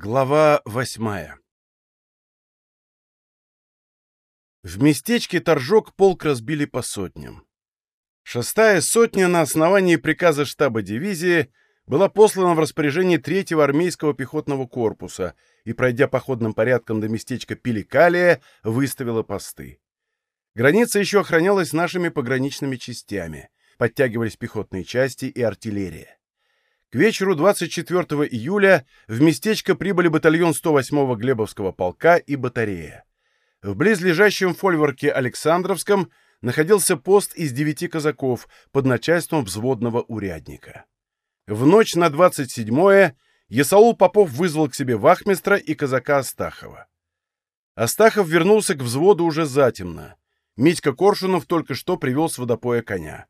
Глава восьмая В местечке Торжок полк разбили по сотням. Шестая сотня на основании приказа штаба дивизии была послана в распоряжение третьего армейского пехотного корпуса и, пройдя походным порядком до местечка Пеликалия, выставила посты. Граница еще охранялась нашими пограничными частями, подтягивались пехотные части и артиллерия. К вечеру 24 июля в местечко прибыли батальон 108-го Глебовского полка и батарея. В близлежащем фольворке Александровском находился пост из девяти казаков под начальством взводного урядника. В ночь на 27-е Есаул Попов вызвал к себе вахмистра и казака Астахова. Астахов вернулся к взводу уже затемно. Митька Коршунов только что привел с водопоя коня.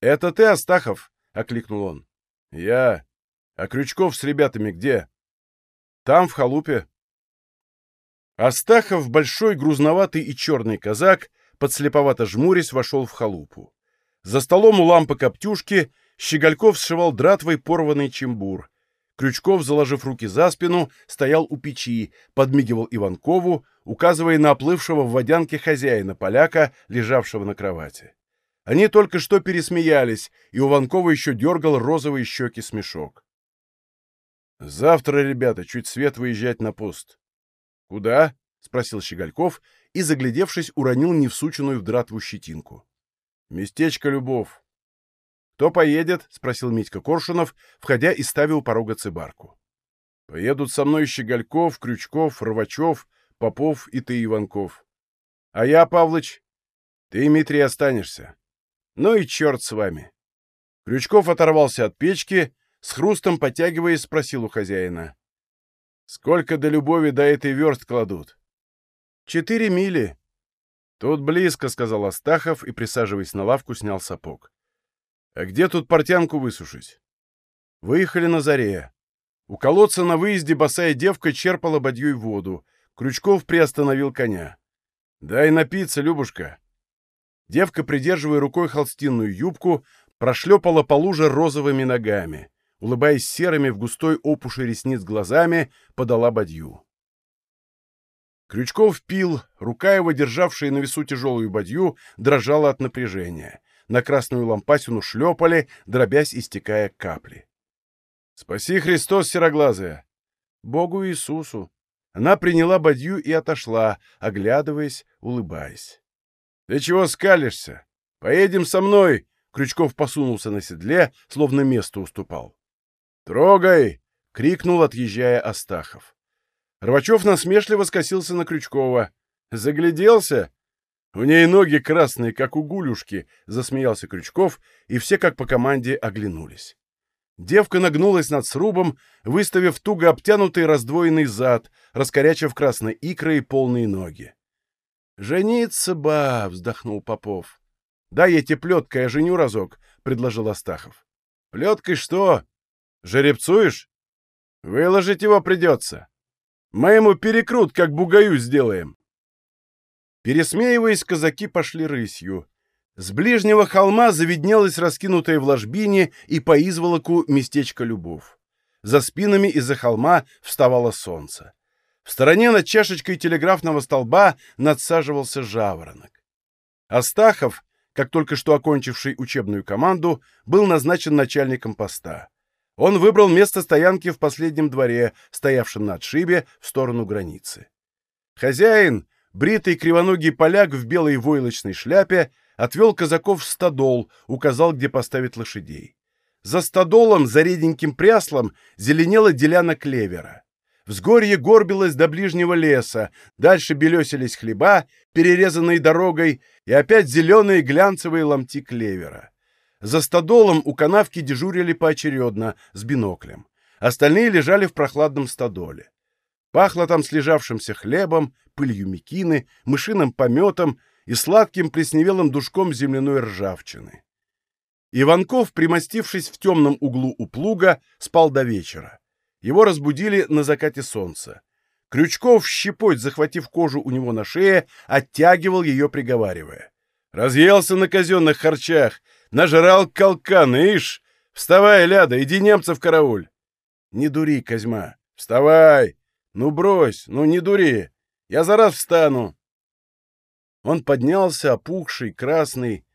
«Это ты, Астахов?» — окликнул он. «Я. А Крючков с ребятами где?» «Там, в халупе». Астахов, большой, грузноватый и черный казак, подслеповато жмурясь, вошел в халупу. За столом у лампы коптюшки Щегольков сшивал дратвой порванный чембур. Крючков, заложив руки за спину, стоял у печи, подмигивал Иванкову, указывая на оплывшего в водянке хозяина поляка, лежавшего на кровати. Они только что пересмеялись, и у еще дергал розовые щеки смешок. «Завтра, ребята, чуть свет выезжать на пост». «Куда?» — спросил Щегольков и, заглядевшись, уронил невсученную в дратву щетинку. «Местечко Любовь». «Кто поедет?» — спросил Митька Коршунов, входя и ставя у порога цибарку. «Поедут со мной Щегольков, Крючков, Рвачев, Попов и ты, Иванков. А я, Павлыч, ты, Дмитрий, останешься. Ну и черт с вами. Крючков оторвался от печки, с хрустом потягиваясь, спросил у хозяина. Сколько до любови до этой верст кладут? Четыре мили. Тут близко, сказал Астахов и, присаживаясь на лавку, снял сапог. А где тут портянку высушить? Выехали на заре. У колодца на выезде босая девка черпала бадьей воду. Крючков приостановил коня. «Дай напиться, Любушка!» Девка, придерживая рукой холстинную юбку, прошлепала по луже розовыми ногами. Улыбаясь серыми в густой опуши ресниц глазами, подала бадью. Крючков пил, рука его, державшая на весу тяжелую бадью, дрожала от напряжения. На красную лампасину шлепали, дробясь и стекая капли. «Спаси Христос, сероглазая!» «Богу Иисусу!» Она приняла бадью и отошла, оглядываясь, улыбаясь. «Ты чего скалишься? Поедем со мной!» Крючков посунулся на седле, словно место уступал. «Трогай!» — крикнул, отъезжая Астахов. Рвачев насмешливо скосился на Крючкова. «Загляделся?» «У ней ноги красные, как у гулюшки», — засмеялся Крючков, и все, как по команде, оглянулись. Девка нагнулась над срубом, выставив туго обтянутый раздвоенный зад, раскорячив красной икрой полные ноги. «Жениться ба!» — вздохнул Попов. «Дай я тебе плеткой, я женю разок», — предложил Астахов. «Плеткой что? Жеребцуешь? Выложить его придется. Мы ему перекрут, как бугаю, сделаем». Пересмеиваясь, казаки пошли рысью. С ближнего холма завиднелось раскинутое в ложбине и по изволоку местечко Любовь. За спинами из-за холма вставало солнце. В стороне над чашечкой телеграфного столба надсаживался жаворонок. Астахов, как только что окончивший учебную команду, был назначен начальником поста. Он выбрал место стоянки в последнем дворе, стоявшем на отшибе в сторону границы. Хозяин, бритый кривоногий поляк в белой войлочной шляпе, отвел казаков в стадол, указал, где поставить лошадей. За стадолом, за реденьким пряслом, зеленела деляна клевера. Взгорье горбилось до ближнего леса, дальше белесились хлеба, перерезанные дорогой, и опять зеленые глянцевые ломти клевера. За стадолом у канавки дежурили поочередно, с биноклем. Остальные лежали в прохладном стадоле. Пахло там слежавшимся хлебом, пылью мекины, мышиным пометом и сладким плесневелым душком земляной ржавчины. Иванков, примостившись в темном углу у плуга, спал до вечера. Его разбудили на закате солнца. Крючков, щепоть захватив кожу у него на шее, оттягивал ее, приговаривая. «Разъелся на казенных харчах, нажрал колкан, ишь! Вставай, ляда, иди немцев карауль!» «Не дури, Козьма, «Вставай! Ну брось, ну не дури! Я за раз встану!» Он поднялся, опухший, красный,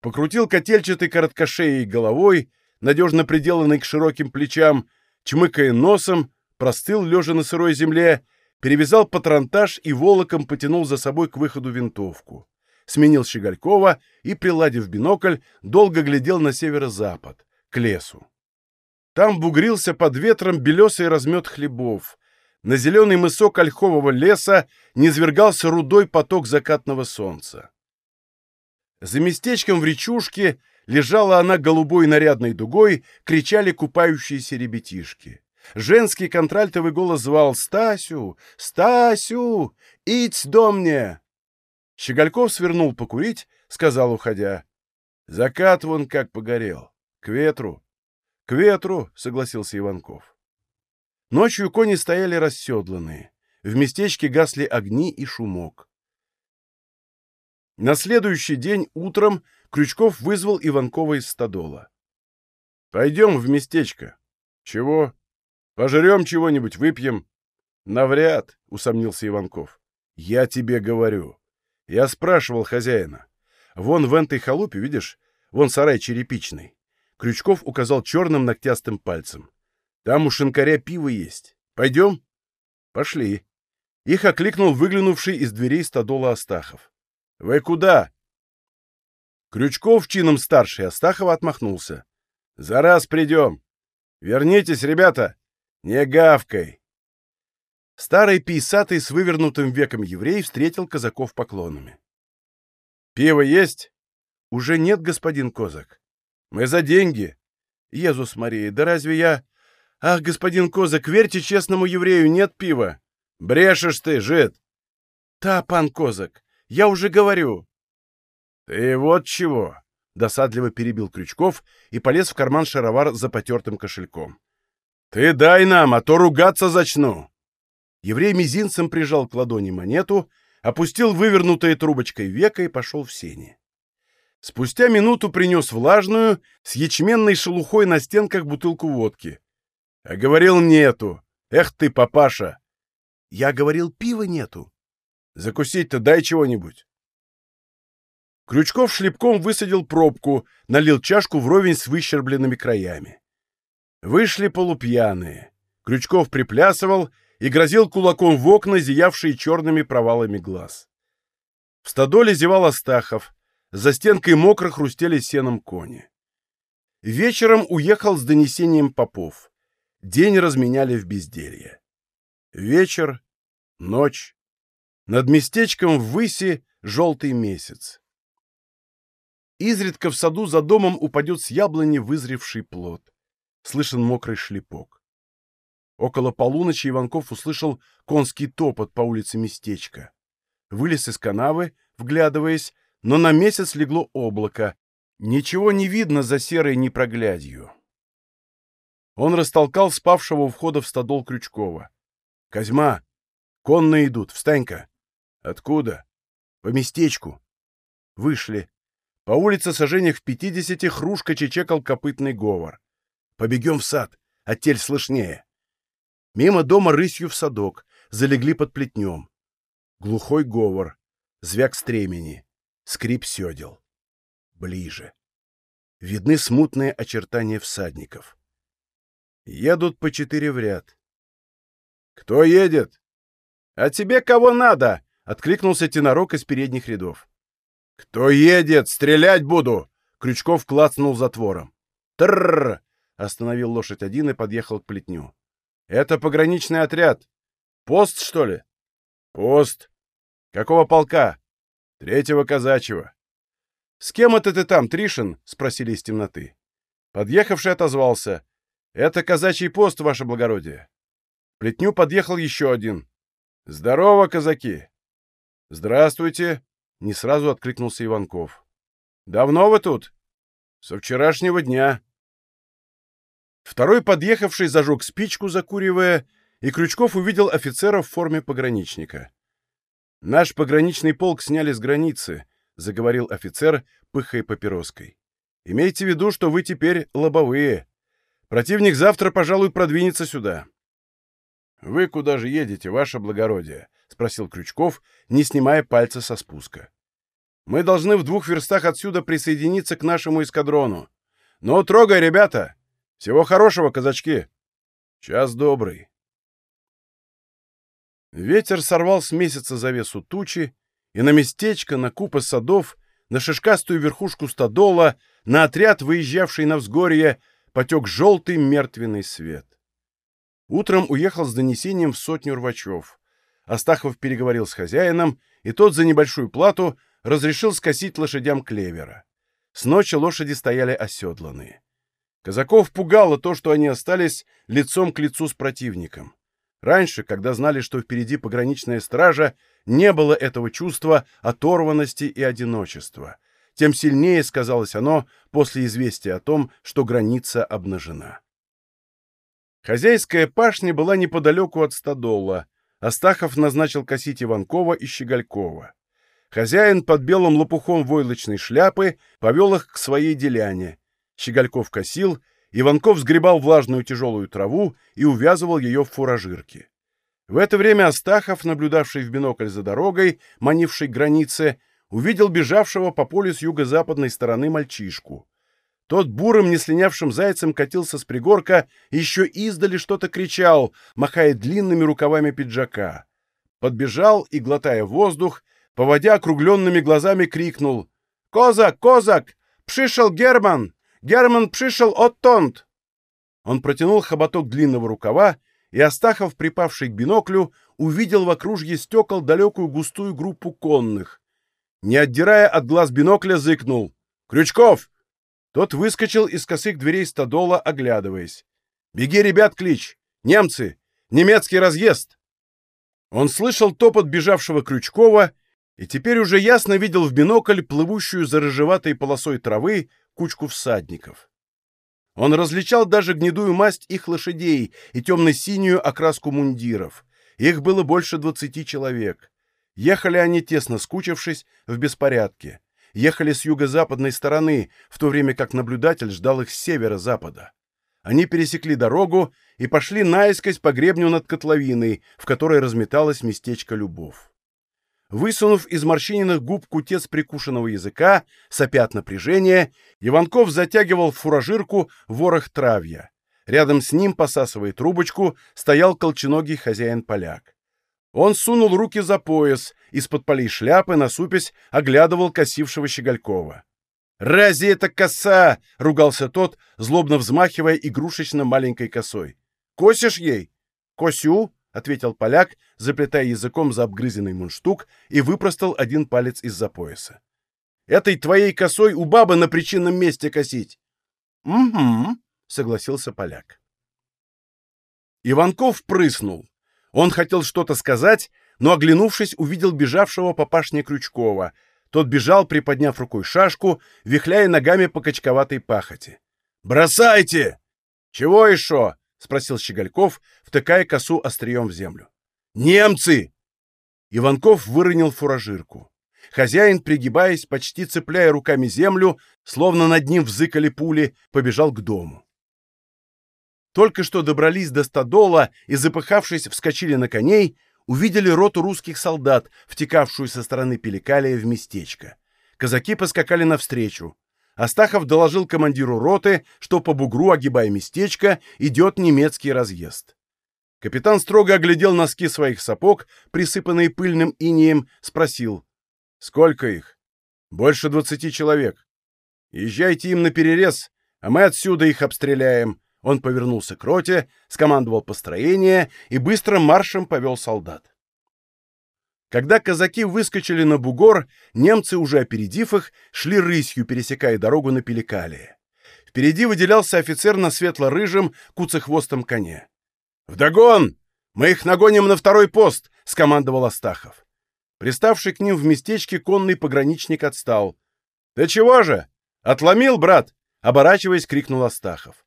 покрутил котельчатой короткошеей головой, надежно приделанной к широким плечам, чмыкая носом, простыл, лежа на сырой земле, перевязал патронтаж и волоком потянул за собой к выходу винтовку. Сменил Щеголькова и, приладив бинокль, долго глядел на северо-запад, к лесу. Там бугрился под ветром белесый размет хлебов. На зеленый мысок ольхового леса низвергался рудой поток закатного солнца. За местечком в речушке лежала она голубой нарядной дугой, кричали купающиеся ребятишки. Женский контральтовый голос звал «Стасю! Стасю! Идь до мне!» Щегольков свернул покурить, сказал, уходя. «Закат вон как погорел. К ветру». «К ветру», — согласился Иванков. Ночью кони стояли расседланные. В местечке гасли огни и шумок. На следующий день утром Крючков вызвал Иванкова из стадола. «Пойдем в местечко». «Чего?» Пожрем чего-нибудь, выпьем. Навряд, усомнился Иванков. Я тебе говорю. Я спрашивал хозяина. Вон в этой халупе, видишь, вон сарай черепичный. Крючков указал черным ногтястым пальцем. Там у шинкаря пиво есть. Пойдем? Пошли. Их окликнул выглянувший из дверей стадола Астахов. Вы куда? Крючков чином старший Астахова отмахнулся. За раз придем. Вернитесь, ребята. «Не гавкой!» Старый пейсатый с вывернутым веком еврей встретил казаков поклонами. «Пиво есть?» «Уже нет, господин Козак. Мы за деньги». «Езус Мария, да разве я...» «Ах, господин Козак, верьте честному еврею, нет пива!» «Брешешь ты, жид!» «Та, пан Козак, я уже говорю!» «Ты вот чего!» — досадливо перебил Крючков и полез в карман шаровар за потертым кошельком. «Ты дай нам, а то ругаться зачну!» Еврей мизинцем прижал к ладони монету, опустил вывернутой трубочкой века и пошел в сени. Спустя минуту принес влажную, с ячменной шелухой на стенках бутылку водки. А говорил, нету. Эх ты, папаша! Я говорил, пива нету. Закусить-то дай чего-нибудь. Крючков шлепком высадил пробку, налил чашку вровень с выщербленными краями. Вышли полупьяные. Крючков приплясывал и грозил кулаком в окна, зиявшие черными провалами глаз. В стадоле зевал Астахов. За стенкой мокро хрустели сеном кони. Вечером уехал с донесением попов. День разменяли в безделье. Вечер, ночь. Над местечком в выси желтый месяц. Изредка в саду за домом упадет с яблони вызревший плод слышен мокрый шлепок. Около полуночи Иванков услышал конский топот по улице местечка. Вылез из канавы, вглядываясь, но на месяц легло облако. Ничего не видно за серой непроглядью. Он растолкал спавшего у входа в стадол Крючкова. — Козьма! Конные идут, встань-ка! — Откуда? — По местечку. Вышли. По улице сожжениях в пятидесяти хрушка чечекал копытный говор. Побегем в сад, оттель слышнее. Мимо дома рысью в садок, залегли под плетнем. Глухой говор, звяк стремени, скрип седел. Ближе. Видны смутные очертания всадников. Едут по четыре в ряд. «Кто едет?» «А тебе кого надо?» — откликнулся тенорок из передних рядов. «Кто едет? Стрелять буду!» — Крючков клацнул затвором. «Трррр! Остановил лошадь один и подъехал к плетню. «Это пограничный отряд. Пост, что ли?» «Пост. Какого полка?» «Третьего казачьего». «С кем это ты там, Тришин?» — спросили из темноты. Подъехавший отозвался. «Это казачий пост, ваше благородие». К плетню подъехал еще один. «Здорово, казаки!» «Здравствуйте!» — не сразу откликнулся Иванков. «Давно вы тут?» «Со вчерашнего дня». Второй подъехавший зажег спичку, закуривая, и Крючков увидел офицера в форме пограничника. «Наш пограничный полк сняли с границы», — заговорил офицер, пыхая папироской. «Имейте в виду, что вы теперь лобовые. Противник завтра, пожалуй, продвинется сюда». «Вы куда же едете, ваше благородие?» — спросил Крючков, не снимая пальца со спуска. «Мы должны в двух верстах отсюда присоединиться к нашему эскадрону. Ну, трогай, ребята! Всего хорошего, казачки! Час добрый!» Ветер сорвал с месяца завесу тучи, и на местечко, на купы садов, на шишкастую верхушку стадола, на отряд, выезжавший на взгорье, потек желтый мертвенный свет. Утром уехал с донесением в сотню рвачев. Астахов переговорил с хозяином, и тот за небольшую плату разрешил скосить лошадям клевера. С ночи лошади стояли оседланные. Казаков пугало то, что они остались лицом к лицу с противником. Раньше, когда знали, что впереди пограничная стража, не было этого чувства оторванности и одиночества. Тем сильнее сказалось оно после известия о том, что граница обнажена. Хозяйская пашня была неподалеку от стадола. Астахов назначил косить Иванкова и Щеголькова. Хозяин под белым лопухом войлочной шляпы повел их к своей деляне. Щегольков косил, Иванков сгребал влажную тяжелую траву и увязывал ее в фуражирки. В это время Астахов, наблюдавший в бинокль за дорогой, манившей к границе, увидел бежавшего по полю с юго-западной стороны мальчишку. Тот бурым, неслинявшим зайцем катился с пригорка еще издали что-то кричал, махая длинными рукавами пиджака. Подбежал и, глотая воздух, поводя округленными глазами, крикнул «Козак! Козак! Пришел Герман! Герман пришел оттонт!» Он протянул хоботок длинного рукава, и Астахов, припавший к биноклю, увидел в окружье стекол далекую густую группу конных. Не отдирая от глаз бинокля, зыкнул. «Крючков! Тот выскочил из косых дверей стадола, оглядываясь. «Беги, ребят, клич! Немцы! Немецкий разъезд!» Он слышал топот бежавшего Крючкова и теперь уже ясно видел в бинокль плывущую за рыжеватой полосой травы кучку всадников. Он различал даже гнедую масть их лошадей и темно-синюю окраску мундиров. Их было больше двадцати человек. Ехали они, тесно скучившись, в беспорядке ехали с юго-западной стороны, в то время как наблюдатель ждал их с северо-запада. Они пересекли дорогу и пошли наискось по гребню над котловиной, в которой разметалось местечко Любовь. Высунув из морщиненных губ кутец прикушенного языка, сопя от напряжения, Иванков затягивал в фуражирку ворох травья. Рядом с ним, посасывая трубочку, стоял колченогий хозяин-поляк. Он сунул руки за пояс, из-под полей шляпы, насупясь, оглядывал косившего Щеголькова. «Разве это коса?» — ругался тот, злобно взмахивая игрушечно маленькой косой. «Косишь ей?» «Косю?» — ответил поляк, заплетая языком за обгрызенный мундштук и выпростал один палец из-за пояса. «Этой твоей косой у бабы на причинном месте косить!» «Угу», — согласился поляк. Иванков прыснул. Он хотел что-то сказать, но, оглянувшись, увидел бежавшего по пашне Крючкова. Тот бежал, приподняв рукой шашку, вихляя ногами по качковатой пахоте. «Бросайте!» «Чего еще?» — спросил Щегольков, втыкая косу острием в землю. «Немцы!» Иванков выронил фуражирку. Хозяин, пригибаясь, почти цепляя руками землю, словно над ним взыкали пули, побежал к дому. Только что добрались до стадола и, запыхавшись, вскочили на коней, увидели роту русских солдат, втекавшую со стороны Пеликалия в местечко. Казаки поскакали навстречу. Астахов доложил командиру роты, что по бугру, огибая местечко, идет немецкий разъезд. Капитан строго оглядел носки своих сапог, присыпанные пыльным инеем, спросил. «Сколько их?» «Больше двадцати человек. Езжайте им на перерез, а мы отсюда их обстреляем», он повернулся к роте, скомандовал построение и быстрым маршем повел солдат. Когда казаки выскочили на бугор, немцы, уже опередив их, шли рысью, пересекая дорогу на Пеликалии. Впереди выделялся офицер на светло-рыжем, куцехвостом коне. «Вдогон! Мы их нагоним на второй пост!» — скомандовал Астахов. Приставший к ним в местечке конный пограничник отстал. «Ты чего же? Отломил, брат?» — оборачиваясь, крикнул Астахов.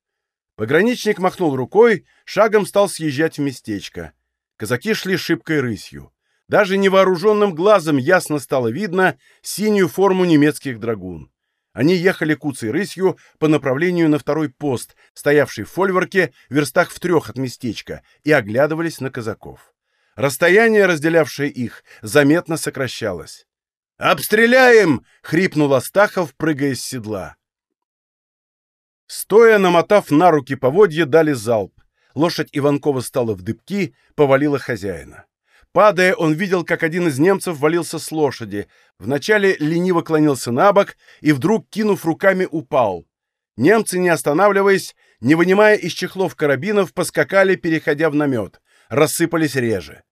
Пограничник махнул рукой, шагом стал съезжать в местечко. Казаки шли шибкой рысью. Даже невооруженным глазом ясно стало видно синюю форму немецких драгун. Они ехали куцей рысью по направлению на второй пост, стоявший в фольворке, в верстах в трех от местечка, и оглядывались на казаков. Расстояние, разделявшее их, заметно сокращалось. «Обстреляем!» — хрипнул Астахов, прыгая с седла. Стоя, намотав на руки поводья, дали залп. Лошадь Иванкова стала в дыбки, повалила хозяина. Падая, он видел, как один из немцев валился с лошади. Вначале лениво клонился на бок и вдруг, кинув руками, упал. Немцы, не останавливаясь, не вынимая из чехлов карабинов, поскакали, переходя в намет. Рассыпались реже.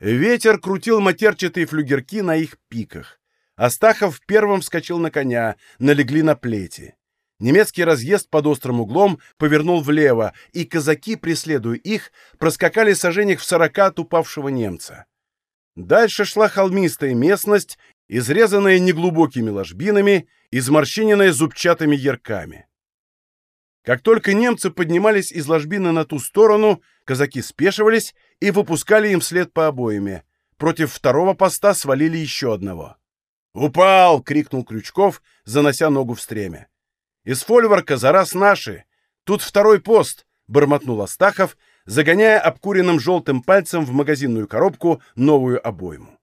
Ветер крутил матерчатые флюгерки на их пиках. Астахов первым вскочил на коня, налегли на плети. Немецкий разъезд под острым углом повернул влево, и казаки, преследуя их, проскакали сожжениях в сорока от упавшего немца. Дальше шла холмистая местность, изрезанная неглубокими ложбинами, изморщиненная зубчатыми ярками. Как только немцы поднимались из ложбины на ту сторону, казаки спешивались и выпускали им след по обоими. Против второго поста свалили еще одного. «Упал!» — крикнул Крючков, занося ногу в стремя. Из фольворка за раз наши. Тут второй пост, — бормотнул Астахов, загоняя обкуренным желтым пальцем в магазинную коробку новую обойму.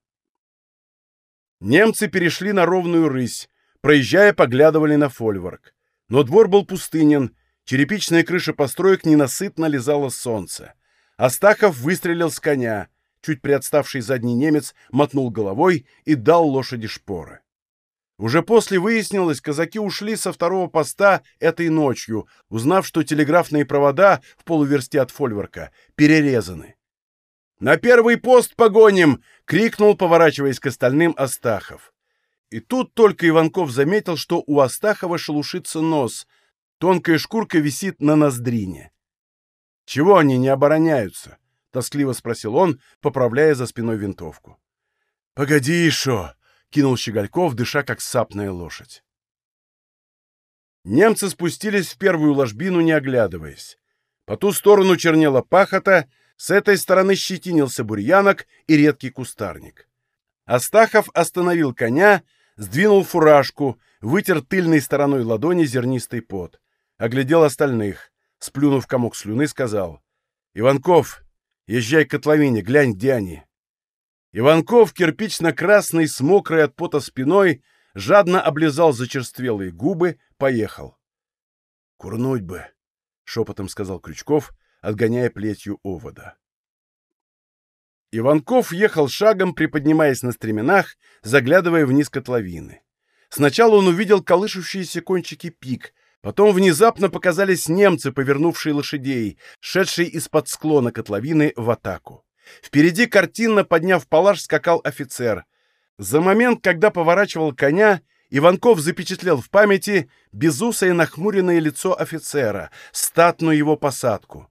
Немцы перешли на ровную рысь, проезжая, поглядывали на фольворк. Но двор был пустынен, черепичная крыша построек ненасытно лизала солнце. Астахов выстрелил с коня, чуть приотставший задний немец мотнул головой и дал лошади шпоры. Уже после выяснилось, казаки ушли со второго поста этой ночью, узнав, что телеграфные провода в полуверсте от фольверка перерезаны. «На первый пост погоним!» — крикнул, поворачиваясь к остальным Астахов. И тут только Иванков заметил, что у Астахова шелушится нос, тонкая шкурка висит на ноздрине. «Чего они не обороняются?» — тоскливо спросил он, поправляя за спиной винтовку. «Погоди, шо!» Кинул Щегольков, дыша как сапная лошадь. Немцы спустились в первую ложбину, не оглядываясь. По ту сторону чернела пахота, с этой стороны щетинился бурьянок и редкий кустарник. Астахов остановил коня, сдвинул фуражку, вытер тыльной стороной ладони зернистый пот. Оглядел остальных. Сплюнув комок слюны, сказал. «Иванков, езжай к котловине, глянь, где они». Иванков, кирпично-красный, с мокрой от пота спиной, жадно облизал зачерствелые губы, поехал. — Курнуть бы, — шепотом сказал Крючков, отгоняя плетью овода. Иванков ехал шагом, приподнимаясь на стременах, заглядывая вниз котловины. Сначала он увидел колышущиеся кончики пик, потом внезапно показались немцы, повернувшие лошадей, шедшие из-под склона котловины в атаку. Впереди картинно, подняв палаш, скакал офицер. За момент, когда поворачивал коня, Иванков запечатлел в памяти безусое нахмуренное лицо офицера, статную его посадку.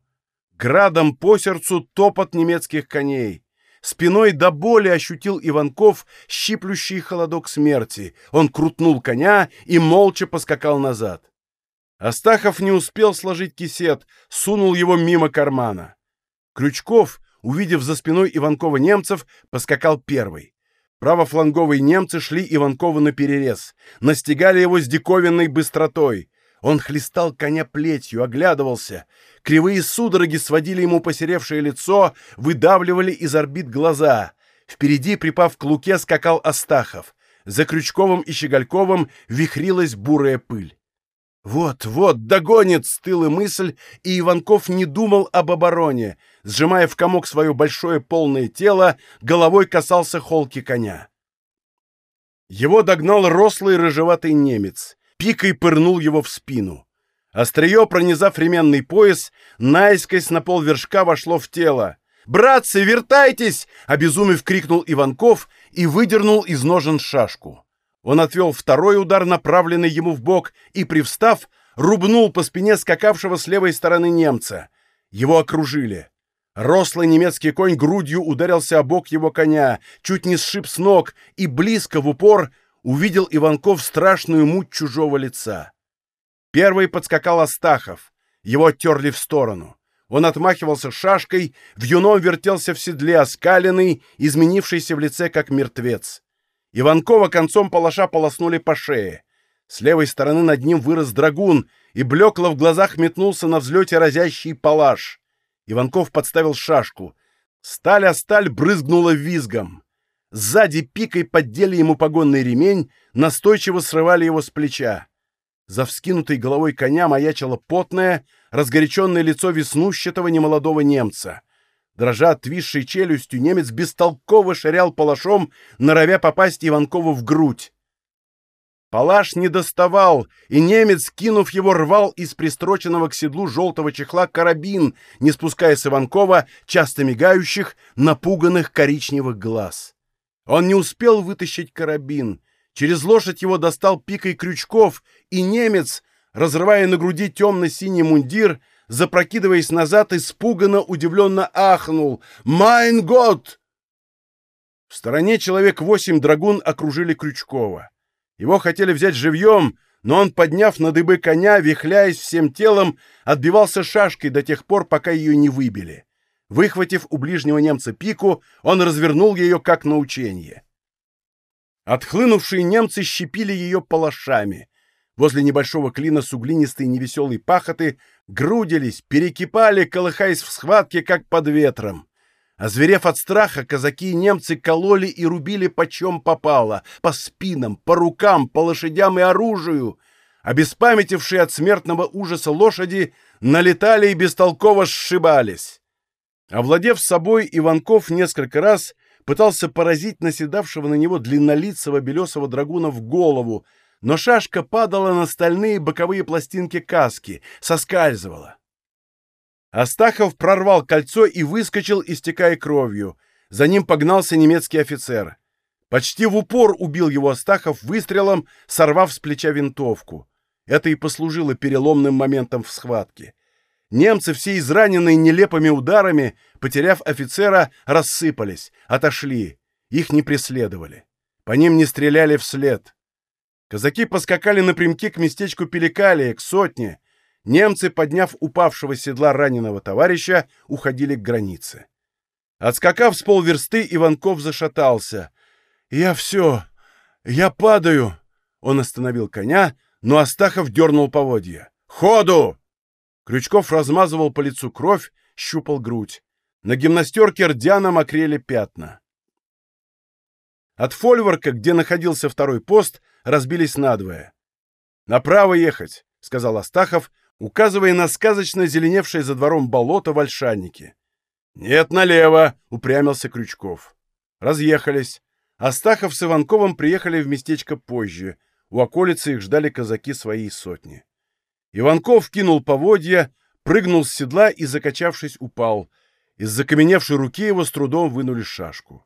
Градом по сердцу топот немецких коней. Спиной до боли ощутил Иванков щиплющий холодок смерти. Он крутнул коня и молча поскакал назад. Астахов не успел сложить кисет, сунул его мимо кармана. Крючков, увидев за спиной Иванкова немцев, поскакал первый. Правофланговые немцы шли Иванкову на перерез, настигали его с диковинной быстротой. Он хлестал коня плетью, оглядывался. Кривые судороги сводили ему посеревшее лицо, выдавливали из орбит глаза. Впереди, припав к луке, скакал Астахов. За Крючковым и Щегольковым вихрилась бурая пыль. Вот, вот, догонит, стыла мысль, и Иванков не думал об обороне. Сжимая в комок свое большое полное тело, головой касался холки коня. Его догнал рослый рыжеватый немец. Пикой пырнул его в спину. Острие, пронизав ременный пояс, наискось на полвершка вошло в тело. «Братцы, вертайтесь!» — обезумев крикнул Иванков и выдернул из ножен шашку. Он отвел второй удар, направленный ему в бок, и, привстав, рубнул по спине скакавшего с левой стороны немца. Его окружили. Рослый немецкий конь грудью ударился о бок его коня, чуть не сшиб с ног, и близко в упор увидел Иванков страшную муть чужого лица. Первый подскакал Астахов. Его оттерли в сторону. Он отмахивался шашкой, в юном вертелся в седле оскаленный, изменившийся в лице как мертвец. Иванкова концом палаша полоснули по шее. С левой стороны над ним вырос драгун, и блекло в глазах метнулся на взлете разящий палаш. Иванков подставил шашку. Сталь о сталь брызгнула визгом. Сзади пикой поддели ему погонный ремень, настойчиво срывали его с плеча. За вскинутой головой коня маячило потное, разгоряченное лицо веснущатого немолодого немца. Дрожа отвисшей челюстью, немец бестолково ширял палашом, норовя попасть Иванкову в грудь. Палаш не доставал, и немец, кинув его, рвал из пристроченного к седлу желтого чехла карабин, не спуская с Иванкова часто мигающих, напуганных коричневых глаз. Он не успел вытащить карабин. Через лошадь его достал пикой крючков, и немец, разрывая на груди темно-синий мундир, запрокидываясь назад, испуганно, удивленно ахнул. «Майн год!» В стороне человек восемь драгун окружили Крючкова. Его хотели взять живьем, но он, подняв на дыбы коня, вихляясь всем телом, отбивался шашкой до тех пор, пока ее не выбили. Выхватив у ближнего немца пику, он развернул ее как на учение. Отхлынувшие немцы щепили ее палашами. Возле небольшого клина суглинистой невеселой пахоты грудились, перекипали, колыхаясь в схватке, как под ветром. Озверев от страха, казаки и немцы кололи и рубили почем попало, по спинам, по рукам, по лошадям и оружию. Обеспамятившие от смертного ужаса лошади налетали и бестолково сшибались. Овладев собой, Иванков несколько раз пытался поразить наседавшего на него длиннолицего белесого драгуна в голову, но шашка падала на стальные боковые пластинки каски, соскальзывала. Астахов прорвал кольцо и выскочил, истекая кровью. За ним погнался немецкий офицер. Почти в упор убил его Астахов выстрелом, сорвав с плеча винтовку. Это и послужило переломным моментом в схватке. Немцы, все израненные нелепыми ударами, потеряв офицера, рассыпались, отошли. Их не преследовали. По ним не стреляли вслед. Казаки поскакали напрямки к местечку Пеликалия, к сотне, немцы, подняв упавшего седла раненого товарища, уходили к границе. Отскакав с полверсты, Иванков зашатался. «Я все! Я падаю!» Он остановил коня, но Астахов дернул поводья. «Ходу!» Крючков размазывал по лицу кровь, щупал грудь. На гимнастерке рдяно мокрели пятна. От фольворка, где находился второй пост, разбились надвое. «Направо ехать!» — сказал Астахов, указывая на сказочно зеленевшее за двором болото в Ольшаннике. «Нет, налево!» — упрямился Крючков. Разъехались. Астахов с Иванковым приехали в местечко позже. У околицы их ждали казаки своей сотни. Иванков кинул поводья, прыгнул с седла и, закачавшись, упал. Из закаменевшей руки его с трудом вынули шашку.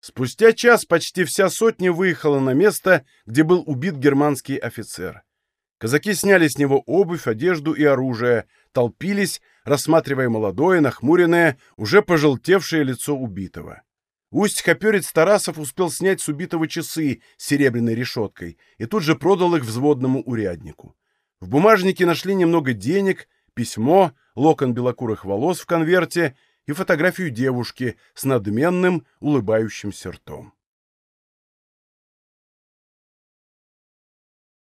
Спустя час почти вся сотня выехала на место, где был убит германский офицер. Казаки сняли с него обувь, одежду и оружие, толпились, рассматривая молодое, нахмуренное, уже пожелтевшее лицо убитого. Усть-хоперец Тарасов успел снять с убитого часы с серебряной решеткой и тут же продал их взводному уряднику. В бумажнике нашли немного денег, письмо, локон белокурых волос в конверте и фотографию девушки с надменным, улыбающимся ртом.